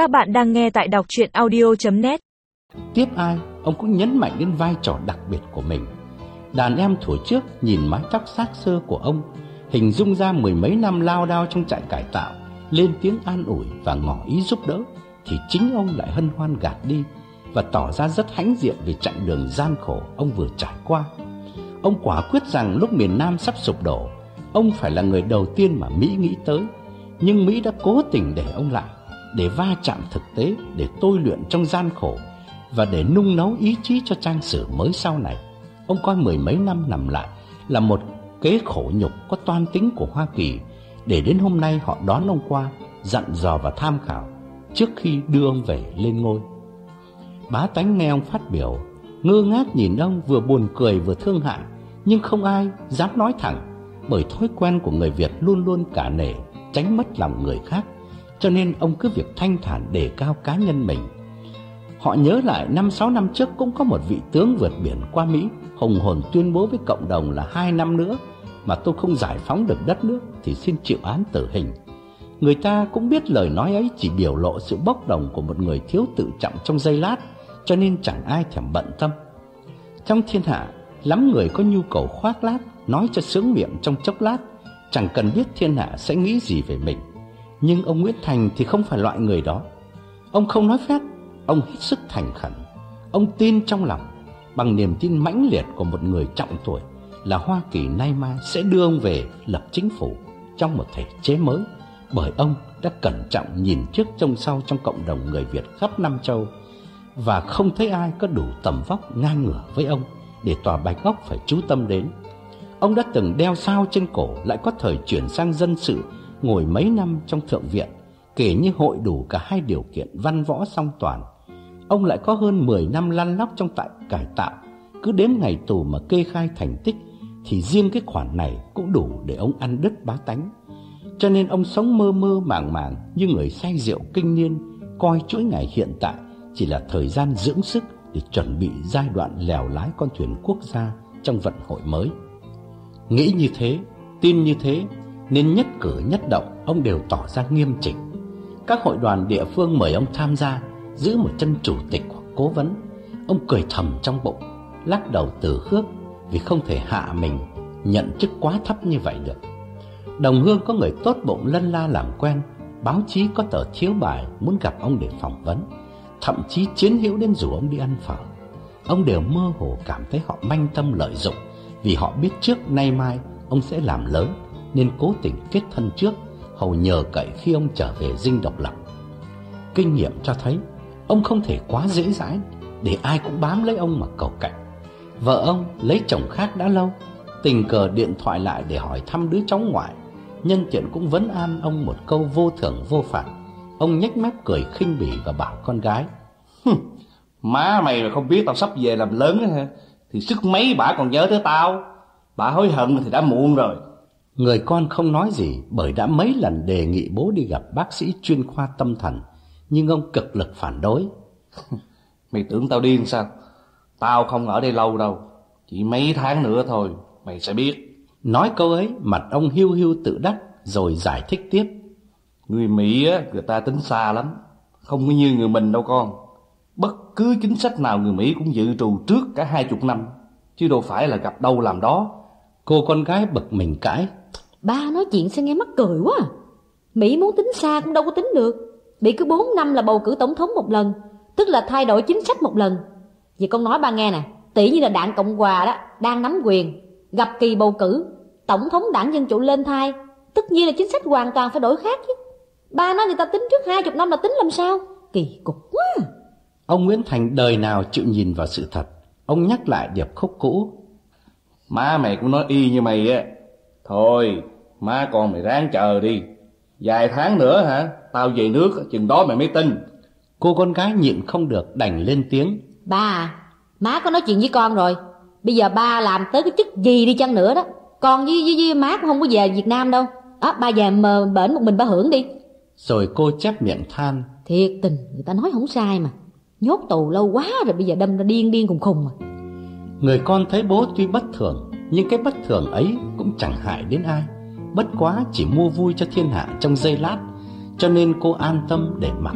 Các bạn đang nghe tại đọc chuyện audio.net Tiếp ai, ông cũng nhấn mạnh đến vai trò đặc biệt của mình. Đàn em thủ trước nhìn mái tóc xác xơ của ông, hình dung ra mười mấy năm lao đao trong trại cải tạo, lên tiếng an ủi và ngỏ ý giúp đỡ, thì chính ông lại hân hoan gạt đi và tỏ ra rất hãnh diện về chặng đường gian khổ ông vừa trải qua. Ông quả quyết rằng lúc miền Nam sắp sụp đổ, ông phải là người đầu tiên mà Mỹ nghĩ tới, nhưng Mỹ đã cố tình để ông lại để va chạm thực tế, để tôi luyện trong gian khổ và để nung nấu ý chí cho trang sử mới sau này. Ông coi mười mấy năm nằm lại là một kế khổ nhục có toan tính của Hoa Kỳ để đến hôm nay họ đón ông qua, dặn dò và tham khảo trước khi đưa ông về lên ngôi. Bá tánh nghe ông phát biểu, ngơ ngác nhìn ông vừa buồn cười vừa thương hại, nhưng không ai dám nói thẳng bởi thói quen của người Việt luôn luôn cả nể, tránh mất lòng người khác cho nên ông cứ việc thanh thản đề cao cá nhân mình. Họ nhớ lại năm sáu năm trước cũng có một vị tướng vượt biển qua Mỹ hùng hồn tuyên bố với cộng đồng là hai năm nữa mà tôi không giải phóng được đất nước thì xin chịu án tử hình. Người ta cũng biết lời nói ấy chỉ biểu lộ sự bốc đồng của một người thiếu tự trọng trong giây lát, cho nên chẳng ai thèm bận tâm. Trong thiên hạ, lắm người có nhu cầu khoác lát, nói cho sướng miệng trong chốc lát, chẳng cần biết thiên hạ sẽ nghĩ gì về mình. Nhưng ông Nguyễn Thành thì không phải loại người đó. Ông không nói phép, ông hết sức thành khẩn. Ông tin trong lòng, bằng niềm tin mãnh liệt của một người trọng tuổi là Hoa Kỳ nay mai sẽ đưa ông về lập chính phủ trong một thể chế mới bởi ông đã cẩn trọng nhìn trước trông sau trong cộng đồng người Việt khắp năm châu và không thấy ai có đủ tầm vóc ngang ngửa với ông để tòa Bạch Ốc phải chú tâm đến. Ông đã từng đeo sao trên cổ lại có thời chuyển sang dân sự ngồi mấy năm trong thượng viện, kể như hội đủ cả hai điều kiện văn võ song toàn. Ông lại có hơn 10 năm lăn lóc trong tại cải tạo, cứ đếm ngày tù mà kê khai thành tích thì riêng cái khoản này cũng đủ để ông ăn đứt bá tánh. Cho nên ông sống mơ mơ màng màng như người say rượu kinh niên, coi chuỗi ngày hiện tại chỉ là thời gian dưỡng sức để chuẩn bị giai đoạn lèo lái con thuyền quốc gia trong vận hội mới. Nghĩ như thế, tin như thế nên nhất cử nhất động ông đều tỏ ra nghiêm chỉnh. Các hội đoàn địa phương mời ông tham gia, giữ một chân chủ tịch hoặc cố vấn. Ông cười thầm trong bụng, lắc đầu từ khước vì không thể hạ mình nhận chức quá thấp như vậy được. Đồng hương có người tốt bụng lân la làm quen, báo chí có tờ thiếu bài muốn gặp ông để phỏng vấn, thậm chí chiến hữu đến rủ ông đi ăn phở. Ông đều mơ hồ cảm thấy họ manh tâm lợi dụng vì họ biết trước nay mai ông sẽ làm lớn nên cố tình kết thân trước, hầu nhờ cậy khi ông trở về dinh độc lập. Kinh nghiệm cho thấy, ông không thể quá dễ dãi để ai cũng bám lấy ông mà cầu cạnh. Vợ ông lấy chồng khác đã lâu, tình cờ điện thoại lại để hỏi thăm đứa cháu ngoại. Nhân tiện cũng vấn an ông một câu vô thưởng vô phạt. Ông nhếch mép cười khinh bỉ và bảo con gái. Má mày mà không biết tao sắp về làm lớn hả? Thì sức mấy bà còn nhớ tới tao Bà hối hận thì đã muộn rồi Người con không nói gì bởi đã mấy lần đề nghị bố đi gặp bác sĩ chuyên khoa tâm thần, nhưng ông cực lực phản đối. Mày tưởng tao điên sao? Tao không ở đây lâu đâu, chỉ mấy tháng nữa thôi, mày sẽ biết. Nói câu ấy, mặt ông hiu hiu tự đắc rồi giải thích tiếp. Người Mỹ á, người ta tính xa lắm, không như người mình đâu con. Bất cứ chính sách nào người Mỹ cũng dự trù trước cả hai chục năm, chứ đâu phải là gặp đâu làm đó. Cô con gái bực mình cãi. Ba nói chuyện sao nghe mắc cười quá à. Mỹ muốn tính xa cũng đâu có tính được. Bị cứ 4 năm là bầu cử tổng thống một lần Tức là thay đổi chính sách một lần. Vậy con nói ba nghe nè Tỷ như là đảng Cộng Hòa đó Đang nắm quyền Gặp kỳ bầu cử Tổng thống đảng Dân Chủ lên thai Tất nhiên là chính sách hoàn toàn phải đổi khác chứ. Ba nói người ta tính trước hai chục năm là tính làm sao? Kỳ cục quá Ông Nguyễn Thành đời nào chịu nhìn vào sự thật? Ông nhắc lại điệp khúc cũ. Má mày cũng nói y như mày á Thôi Má con mày ráng chờ đi. Vài tháng nữa hả? Tao về nước chừng đó mày mới tin. Cô con gái nhịn không được đành lên tiếng. Ba Má có nói chuyện với con rồi. Bây giờ ba làm tới cái chức gì đi chăng nữa đó. Con với, với, với má cũng không có về Việt Nam đâu. À, Ba về mà bển một mình ba hưởng đi. Rồi cô chép miệng than. Thiệt tình người ta nói không sai mà. Nhốt tù lâu quá rồi bây giờ đâm ra điên điên khùng khùng mà. Người con thấy bố tuy bất thường Nhưng cái bất thường ấy cũng chẳng hại đến ai. Bất quá chỉ mua vui cho thiên hạ trong giây lát, Cho nên cô an tâm để mặc.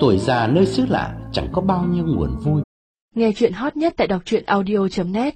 Tuổi già nơi xứ lạ chẳng có bao nhiêu nguồn vui. Nghe chuyện hot nhất tại đọc truyện audio.net